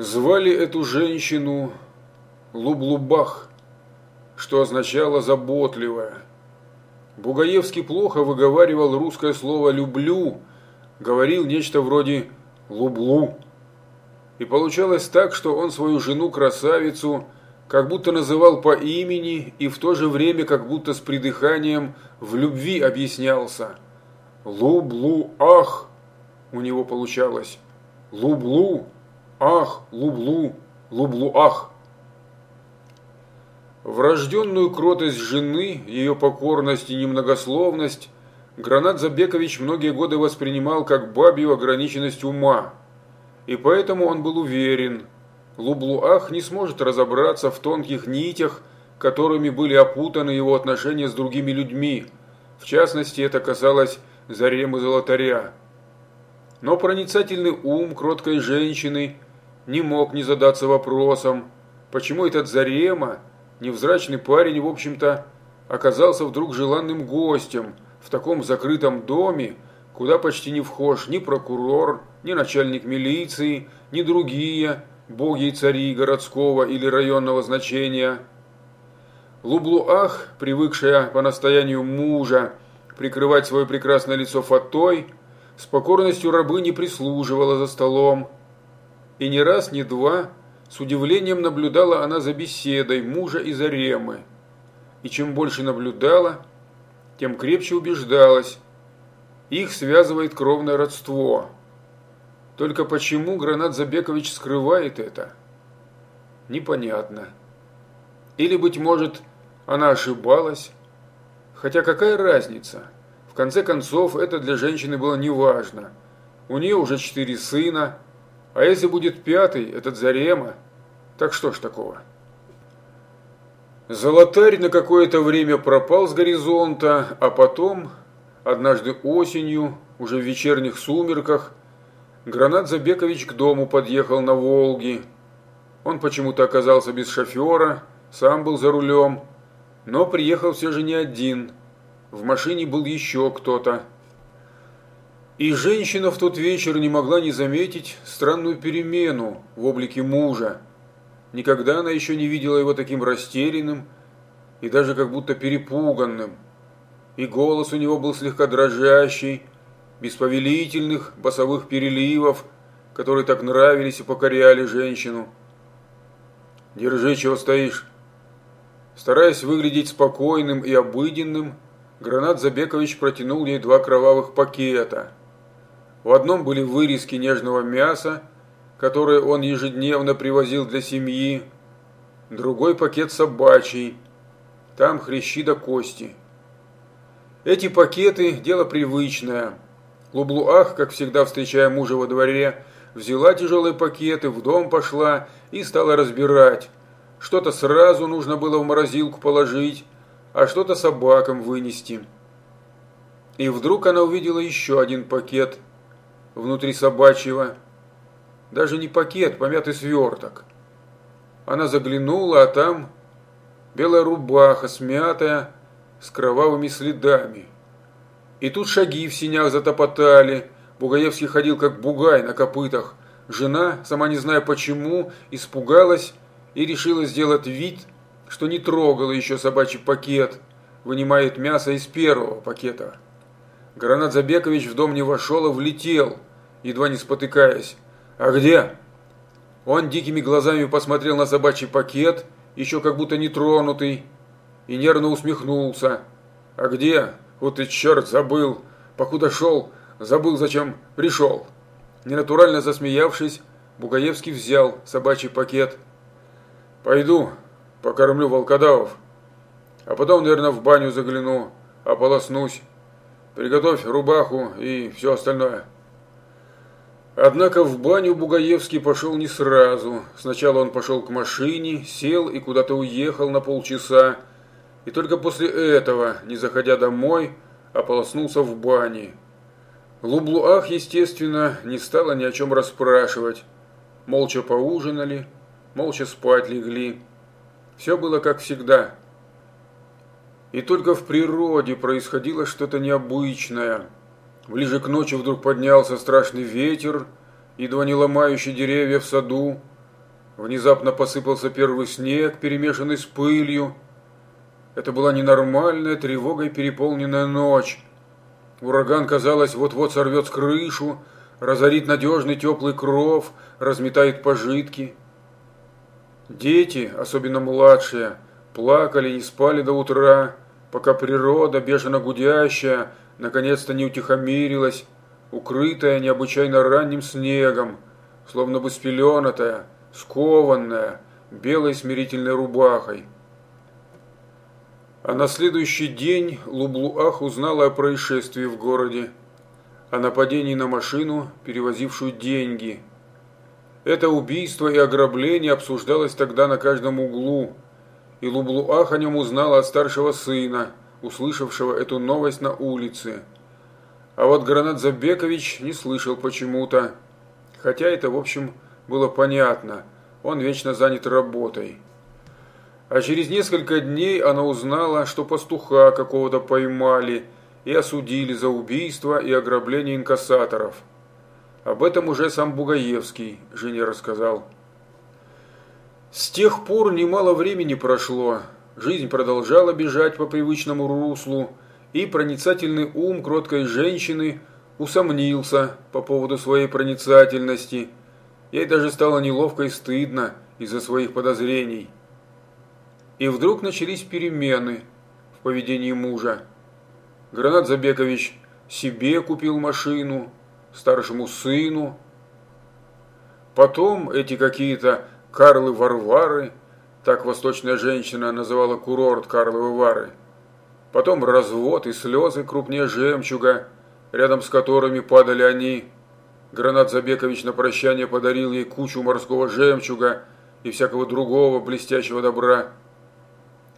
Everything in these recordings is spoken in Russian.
Звали эту женщину Лублубах, что означало «заботливая». Бугаевский плохо выговаривал русское слово «люблю», говорил нечто вроде «лублу». И получалось так, что он свою жену-красавицу как будто называл по имени и в то же время как будто с придыханием в любви объяснялся. «Лублу-ах» у него получалось. «Лублу, ах, лублу, лублу-ах». Врожденную кротость жены, ее покорность и немногословность Гранат Забекович многие годы воспринимал как бабью ограниченность ума. И поэтому он был уверен, Лублуах не сможет разобраться в тонких нитях, которыми были опутаны его отношения с другими людьми. В частности, это касалось Заремы Золотаря. Но проницательный ум кроткой женщины не мог не задаться вопросом, почему этот Зарема – невзрачный парень, в общем-то, оказался вдруг желанным гостем в таком закрытом доме, куда почти не вхож ни прокурор, ни начальник милиции, ни другие боги и цари городского или районного значения. Лублуах, привыкшая по настоянию мужа прикрывать свое прекрасное лицо фатой, с покорностью рабы не прислуживала за столом. И ни раз, ни два с удивлением наблюдала она за беседой мужа и Заремы. И чем больше наблюдала, тем крепче убеждалась. Их связывает кровное родство. Только почему Гранат Забекович скрывает это? Непонятно. Или, быть может, она ошибалась? Хотя какая разница? В конце концов, это для женщины было неважно. У нее уже четыре сына, а если будет пятый, этот Зарема, так что ж такого? Золотарь на какое-то время пропал с горизонта, а потом, однажды осенью, уже в вечерних сумерках, Гранат Забекович к дому подъехал на Волге. Он почему-то оказался без шофера, сам был за рулем, но приехал все же не один. В машине был еще кто-то. И женщина в тот вечер не могла не заметить странную перемену в облике мужа. Никогда она еще не видела его таким растерянным и даже как будто перепуганным. И голос у него был слегка дрожащий, без повелительных басовых переливов, которые так нравились и покоряли женщину. «Держи, чего стоишь». Стараясь выглядеть спокойным и обыденным, Гранат Забекович протянул ей два кровавых пакета – в одном были вырезки нежного мяса, которые он ежедневно привозил для семьи, другой пакет собачий, там хрящи до кости. Эти пакеты – дело привычное. Лублуах, как всегда встречая мужа во дворе, взяла тяжелые пакеты, в дом пошла и стала разбирать. Что-то сразу нужно было в морозилку положить, а что-то собакам вынести. И вдруг она увидела еще один пакет – внутри собачьего. Даже не пакет, помятый сверток. Она заглянула, а там белая рубаха, смятая, с кровавыми следами. И тут шаги в синях затопотали. Бугаевский ходил как бугай на копытах. Жена, сама не зная почему, испугалась и решила сделать вид, что не трогала еще собачий пакет, вынимает мясо из первого пакета. Гранат Забекович в дом не вошел, а влетел – едва не спотыкаясь. «А где?» Он дикими глазами посмотрел на собачий пакет, еще как будто не тронутый, и нервно усмехнулся. «А где? Вот и черт, забыл. Покуда шел, забыл, зачем пришел». Ненатурально засмеявшись, Бугаевский взял собачий пакет. «Пойду, покормлю волкодавов, а потом, наверное, в баню загляну, ополоснусь. Приготовь рубаху и все остальное». Однако в баню Бугаевский пошел не сразу. Сначала он пошел к машине, сел и куда-то уехал на полчаса. И только после этого, не заходя домой, ополоснулся в бане. Лублуах, естественно, не стала ни о чем расспрашивать. Молча поужинали, молча спать легли. Все было как всегда. И только в природе происходило что-то необычное – Ближе к ночи вдруг поднялся страшный ветер, едва не ломающий деревья в саду. Внезапно посыпался первый снег, перемешанный с пылью. Это была ненормальная, тревогой переполненная ночь. Ураган, казалось, вот-вот сорвет с крышу, разорит надежный теплый кров, разметает пожитки. Дети, особенно младшие, плакали не спали до утра, пока природа, бешено гудящая, наконец-то не утихомирилась, укрытая необычайно ранним снегом, словно бы спеленатая, скованная, белой смирительной рубахой. А на следующий день Лублуах узнала о происшествии в городе, о нападении на машину, перевозившую деньги. Это убийство и ограбление обсуждалось тогда на каждом углу, и Лублуах о нем узнала от старшего сына, услышавшего эту новость на улице. А вот Гранат Забекович не слышал почему-то, хотя это, в общем, было понятно, он вечно занят работой. А через несколько дней она узнала, что пастуха какого-то поймали и осудили за убийство и ограбление инкассаторов. Об этом уже сам Бугаевский жене рассказал. С тех пор немало времени прошло, жизнь продолжала бежать по привычному руслу, и проницательный ум кроткой женщины усомнился по поводу своей проницательности. Ей даже стало неловко и стыдно из-за своих подозрений. И вдруг начались перемены в поведении мужа. Гранат Забекович себе купил машину, старшему сыну. Потом эти какие-то Карлы Варвары, так восточная женщина называла курорт Карловы Вары. Потом развод и слезы крупнее жемчуга, рядом с которыми падали они. Гранат Забекович на прощание подарил ей кучу морского жемчуга и всякого другого блестящего добра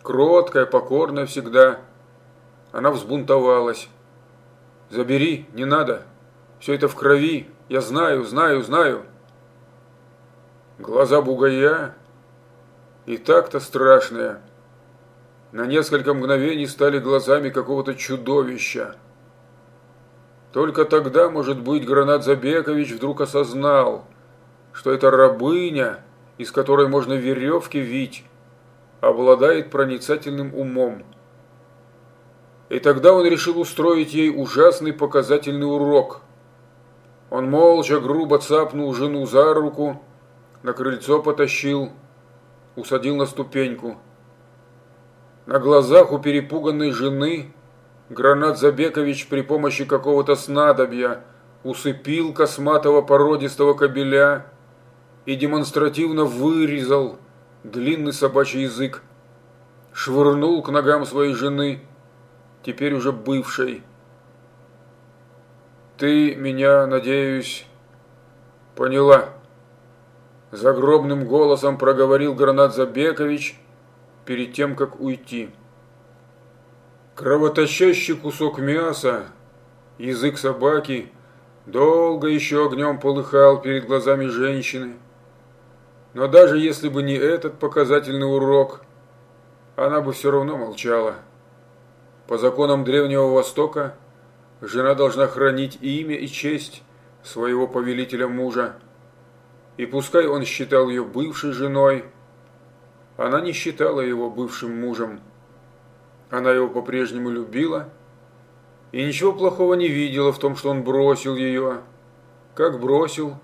кроткая, покорная всегда. Она взбунтовалась. «Забери, не надо. Все это в крови. Я знаю, знаю, знаю». Глаза бугая и так-то страшные. На несколько мгновений стали глазами какого-то чудовища. Только тогда, может быть, Гранат Забекович вдруг осознал, что это рабыня, из которой можно веревки вить, обладает проницательным умом. И тогда он решил устроить ей ужасный показательный урок. Он молча грубо цапнул жену за руку, на крыльцо потащил, усадил на ступеньку. На глазах у перепуганной жены Гранат Забекович при помощи какого-то снадобья усыпил косматого породистого кобеля и демонстративно вырезал длинный собачий язык, швырнул к ногам своей жены, теперь уже бывшей. «Ты меня, надеюсь, поняла?» Загробным голосом проговорил Гранат Забекович перед тем, как уйти. Кровоточащий кусок мяса, язык собаки, долго еще огнем полыхал перед глазами женщины. Но даже если бы не этот показательный урок, она бы все равно молчала. По законам Древнего Востока жена должна хранить имя и честь своего повелителя мужа. И пускай он считал ее бывшей женой, она не считала его бывшим мужем. Она его по-прежнему любила и ничего плохого не видела в том, что он бросил ее. Как бросил,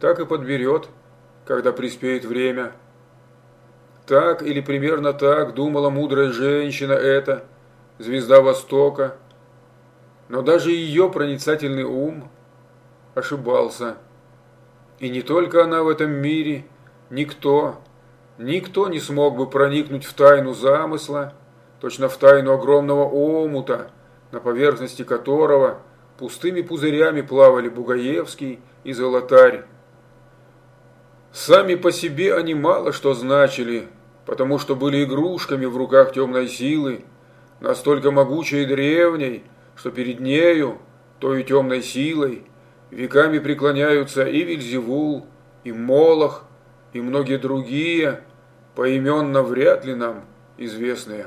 так и подберет – когда приспеет время. Так или примерно так думала мудрая женщина эта, звезда Востока. Но даже ее проницательный ум ошибался. И не только она в этом мире, никто, никто не смог бы проникнуть в тайну замысла, точно в тайну огромного омута, на поверхности которого пустыми пузырями плавали Бугаевский и Золотарь. Сами по себе они мало что значили, потому что были игрушками в руках темной силы, настолько могучей и древней, что перед нею, той темной силой, веками преклоняются и Вильзевул, и Молох, и многие другие, поименно вряд ли нам известные.